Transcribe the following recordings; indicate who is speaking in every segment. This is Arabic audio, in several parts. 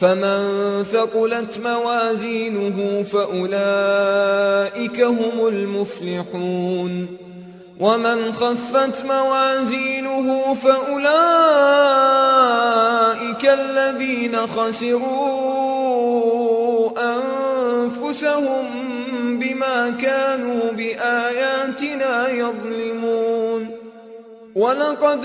Speaker 1: فمن ثقلت موازينه فأولئك هم المفلحون. ومن خفت موازينه فأولئك الذين خسروا أنفسهم بما كانوا بآياتنا يظلمون. ولقد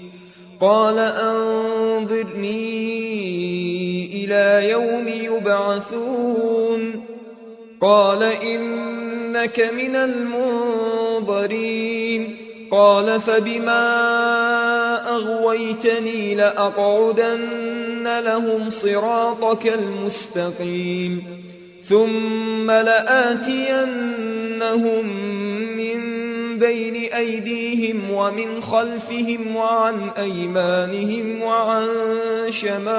Speaker 1: قال أنظرني إلى يوم يبعثون. قال إنك من المنظرين. قال فبما أغويتني لأقعدن لهم صراطك المستقيم. ثم لآتينهم من بين أيديهم ومن خلفهم وعن أيمانهم وعن شمائلهم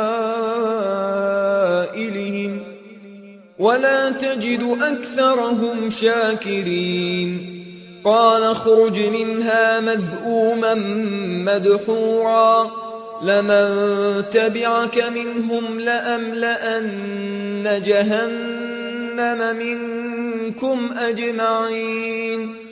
Speaker 1: ولا تجد أكثرهم شاكرين قال اخرج منها مذءوما مدحورا لمن تبعك منهم لأملأن جهنم منكم أجمعين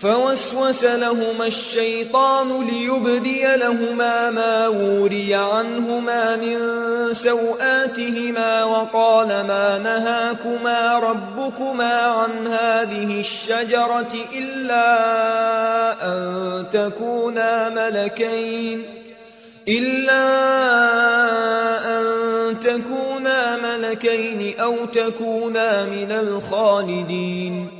Speaker 1: فوسوس لهما الشيطان ليبدي لهما ما وري عنهما من سوآتهما وقال ما نهاكما ربكما عن هذه الشجرة إلا أن تكونا ملكين إلا أن تكونا ملكين أو تكونا من الخالدين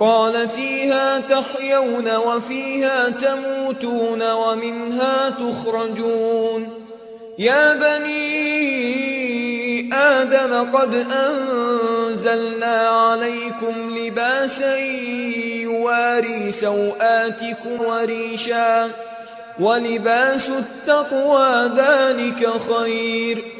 Speaker 1: قال فيها تحيون وفيها تموتون ومنها تخرجون. يا بني آدم قد أنزلنا عليكم لباسا يواري سوآتكم وريشا ولباس التقوى ذلك خير.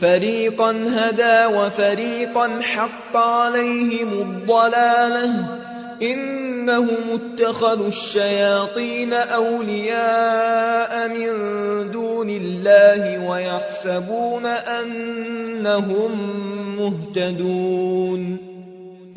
Speaker 1: فريقا هدى وفريقا حق عليهم الضلاله إنهم اتخذوا الشياطين أولياء من دون الله ويحسبون أنهم مهتدون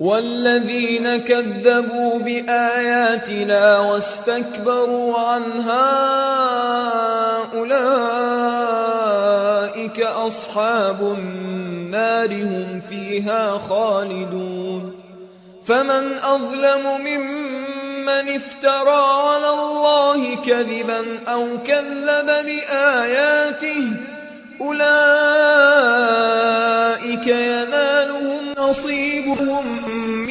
Speaker 1: والذين كذبوا بآياتنا واستكبروا عنها أولئك أصحاب النار هم فيها خالدون. فمن أظلم ممن افترى على الله كذبا أو كذب بآياته أولئك ينالهم نصيبهم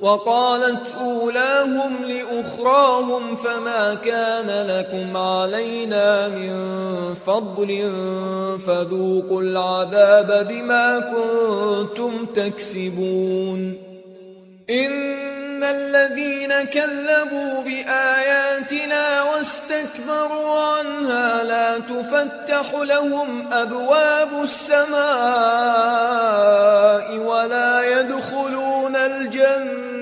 Speaker 1: وقالت أولاهم لأخراهم فما كان لكم علينا من فضل فذوقوا العذاب بما كنتم تكسبون. إن الذين كذبوا بآياتنا واستكبروا عنها لا تفتح لهم أبواب السماء ولا يدخلون الجنة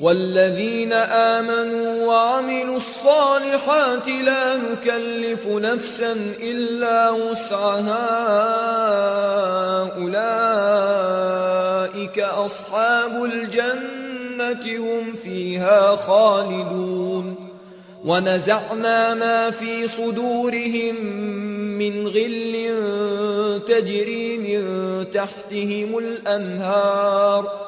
Speaker 1: والذين آمنوا وعملوا الصالحات لا نكلف نفسا إلا وسعها. أولئك أصحاب الجنة هم فيها خالدون. ونزعنا ما في صدورهم من غل تجري من تحتهم الأنهار.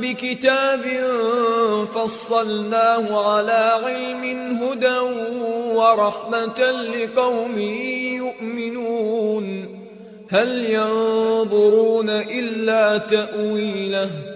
Speaker 1: بكتاب فصلناه على علم هدى ورحمة لقوم يؤمنون. هل ينظرون إلا تأويله؟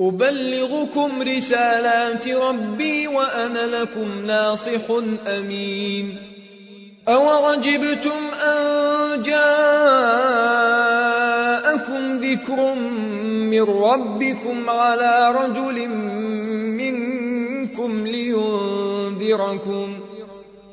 Speaker 1: أبلغكم رسالات ربي وأنا لكم ناصح أمين. أوعجبتم أن جاءكم ذكر من ربكم على رجل منكم لينذركم.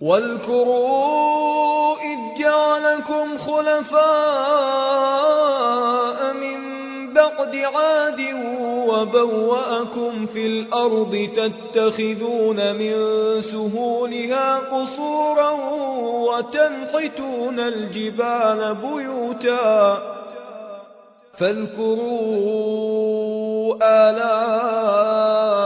Speaker 1: واذكروا إذ جعلكم خلفاء من بعد عاد وبوأكم في الأرض تتخذون من سهولها قصورا وتنحتون الجبال بيوتا فاذكروا آلاء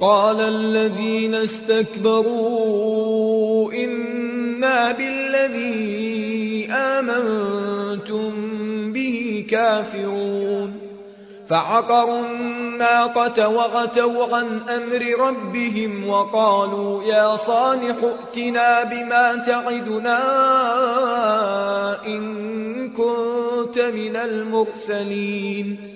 Speaker 1: قال الذين استكبروا إنا بالذي آمنتم به كافرون. فعقروا الناقة وغتوا عن أمر ربهم وقالوا يا صالح ائتنا بما تعدنا إن كنت من المرسلين.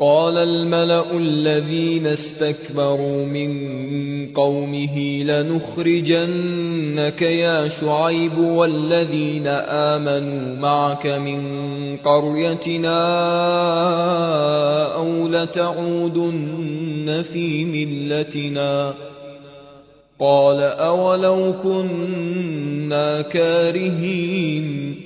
Speaker 1: قال الملأ الذين استكبروا من قومه لنخرجنك يا شعيب والذين آمنوا معك من قريتنا أو لتعودن في ملتنا قال أولو كنا كارهين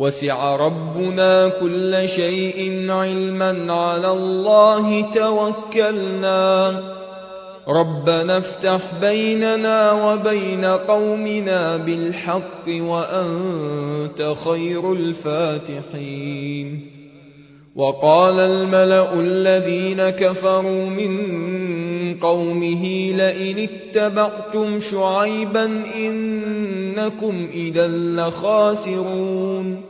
Speaker 1: وسع ربنا كل شيء علما على الله توكلنا. ربنا افتح بيننا وبين قومنا بالحق وأنت خير الفاتحين. وقال الملأ الذين كفروا من قومه لئن اتبعتم شعيبا إنكم إذا لخاسرون.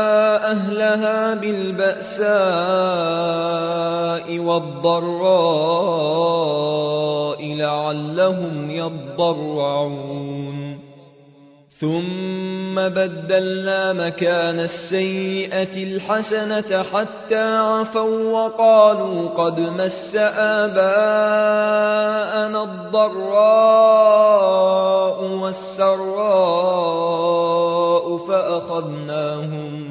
Speaker 1: أهلها بالبأساء والضراء لعلهم يضرعون. ثم بدلنا مكان السيئة الحسنة حتى عفوا وقالوا قد مس آباءنا الضراء والسراء فأخذناهم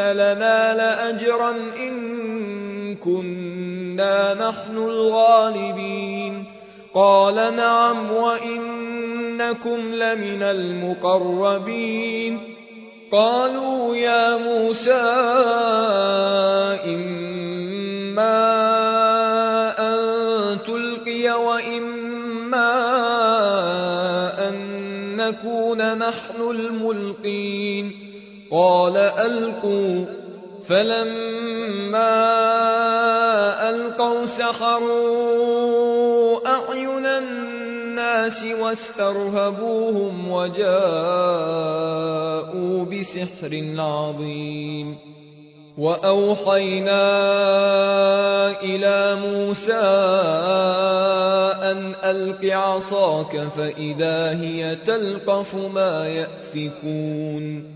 Speaker 1: لنا لأجرا إن كنا نحن الغالبين قال نعم وإنكم لمن المقربين قالوا يا موسى إما أن تلقي وإما أن نكون نحن الملقين قال ألقوا. فلما ألقوا سحروا أعين الناس واسترهبوهم وجاءوا بسحر عظيم. وأوحينا إلى موسى أن ألق عصاك فإذا هي تلقف ما يأفكون.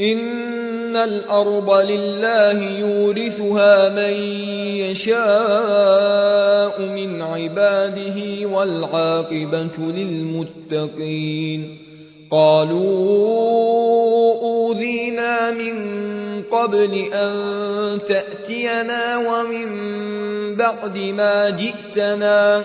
Speaker 1: إن الأرض لله يورثها من يشاء من عباده والعاقبة للمتقين قالوا أوذينا من قبل أن تأتينا ومن بعد ما جئتنا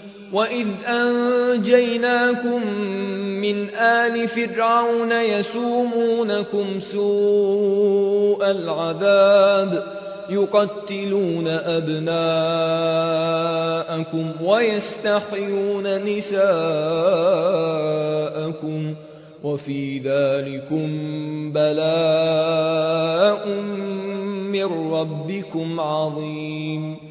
Speaker 1: وإذ أنجيناكم من آل فرعون يسومونكم سوء العذاب يقتلون أبناءكم ويستحيون نساءكم وفي ذلكم بلاء من ربكم عظيم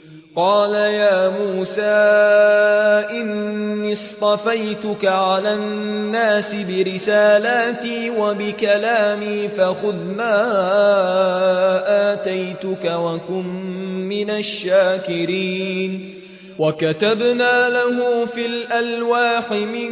Speaker 1: قال يا موسى إني اصطفيتك على الناس برسالاتي وبكلامي فخذ ما آتيتك وكن من الشاكرين. وكتبنا له في الألواح من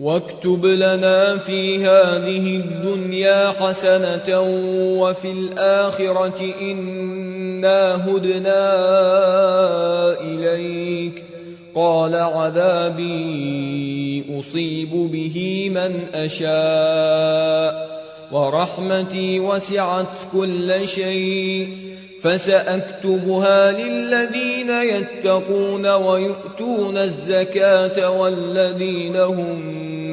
Speaker 1: واكتب لنا في هذه الدنيا حسنة وفي الآخرة إنا هدنا إليك. قال عذابي أصيب به من أشاء. ورحمتي وسعت كل شيء. فسأكتبها للذين يتقون ويؤتون الزكاة والذين هم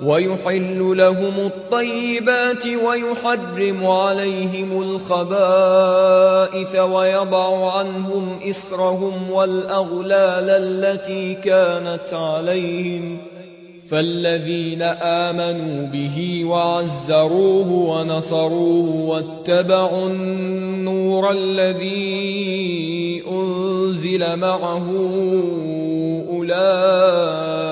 Speaker 1: ويحل لهم الطيبات ويحرم عليهم الخبائث ويضع عنهم إسرهم والأغلال التي كانت عليهم فالذين آمنوا به وعزروه ونصروه واتبعوا النور الذي أنزل معه أولئك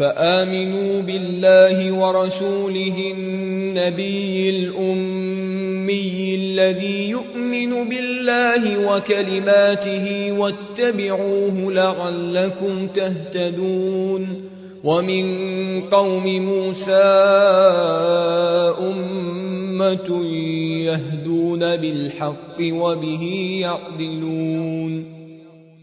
Speaker 1: فآمنوا بالله ورسوله النبي الأمي الذي يؤمن بالله وكلماته واتبعوه لعلكم تهتدون ومن قوم موسى أمة يهدون بالحق وبه يعدلون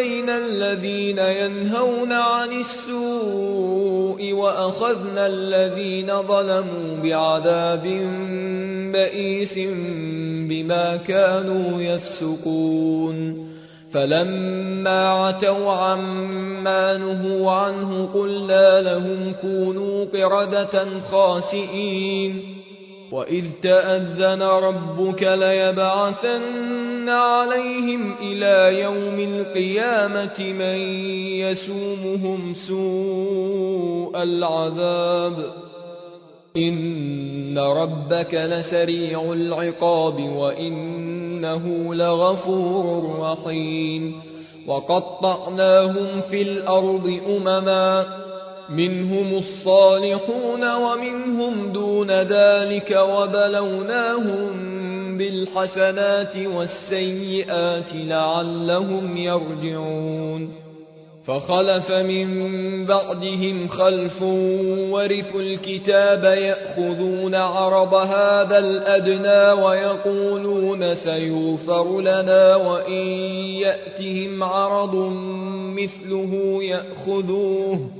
Speaker 1: أنجينا الذين ينهون عن السوء وأخذنا الذين ظلموا بعذاب بئيس بما كانوا يفسقون. فلما عتوا عما نهوا عنه قلنا لهم كونوا قردة خاسئين. وإذ تأذن ربك ليبعثن عليهم إلى يوم القيامة من يسومهم سوء العذاب إن ربك لسريع العقاب وإنه لغفور رحيم وقطعناهم في الأرض أمما منهم الصالحون ومنهم دون ذلك وبلوناهم بالحسنات والسيئات لعلهم يرجعون. فخلف من بعدهم خلف ورثوا الكتاب يأخذون عرض هذا الأدنى ويقولون سيغفر لنا وإن يأتهم عرض مثله يأخذوه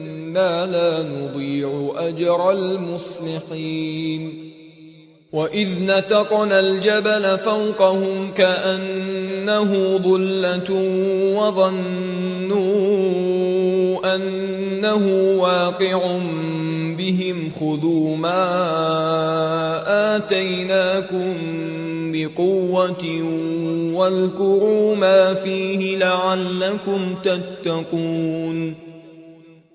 Speaker 1: إنا لا نضيع أجر المصلحين. وإذ نتقنا الجبل فوقهم كأنه ظلة وظنوا أنه واقع بهم خذوا ما آتيناكم بقوة واذكروا ما فيه لعلكم تتقون.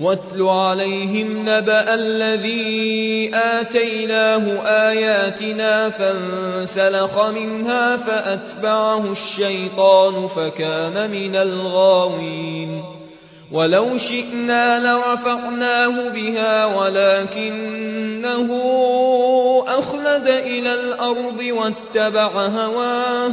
Speaker 1: واتل عليهم نبأ الذي آتيناه آياتنا فانسلخ منها فأتبعه الشيطان فكان من الغاوين. ولو شئنا لرفعناه بها ولكنه أخلد إلى الأرض واتبع هواه.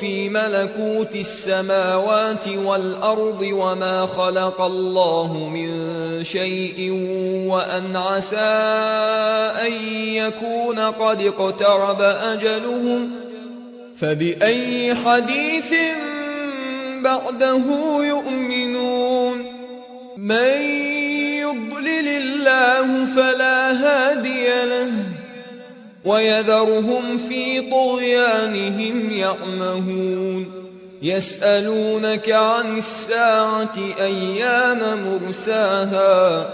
Speaker 1: في ملكوت السماوات والأرض وما خلق الله من شيء وأن عسى أن يكون قد اقترب أجلهم فبأي حديث بعده يؤمنون من يضلل الله فلا هادي له ويذرهم في طغيانهم يعمهون. يسألونك عن الساعة أيان مرساها.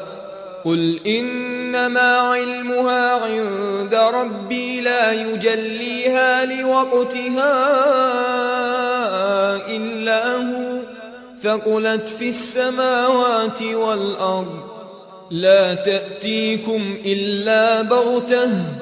Speaker 1: قل إنما علمها عند ربي لا يجليها لوقتها إلا هو. ثقلت في السماوات والأرض. لا تأتيكم إلا بغتة.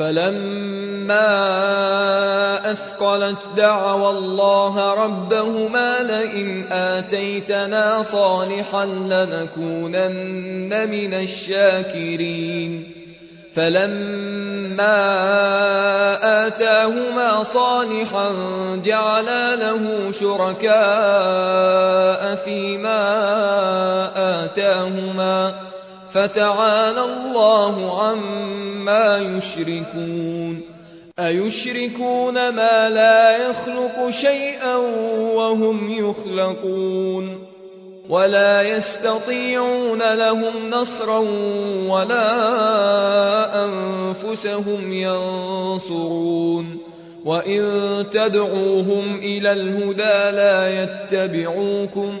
Speaker 1: فلما أثقلت دعوى الله ربهما لئن آتيتنا صالحا لنكونن من الشاكرين. فلما آتاهما صالحا جعلا له شركاء فيما آتاهما. فتعالى الله عما يشركون. أيشركون ما لا يخلق شيئا وهم يخلقون. ولا يستطيعون لهم نصرا ولا أنفسهم ينصرون. وإن تدعوهم إلى الهدى لا يتبعوكم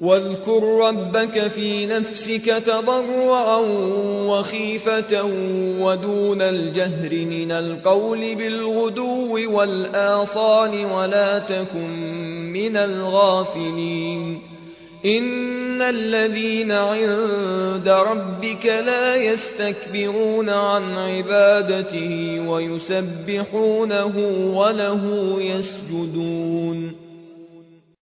Speaker 1: واذكر ربك في نفسك تضرعا وخيفة ودون الجهر من القول بالغدو والآصال ولا تكن من الغافلين. إن الذين عند ربك لا يستكبرون عن عبادته ويسبحونه وله يسجدون.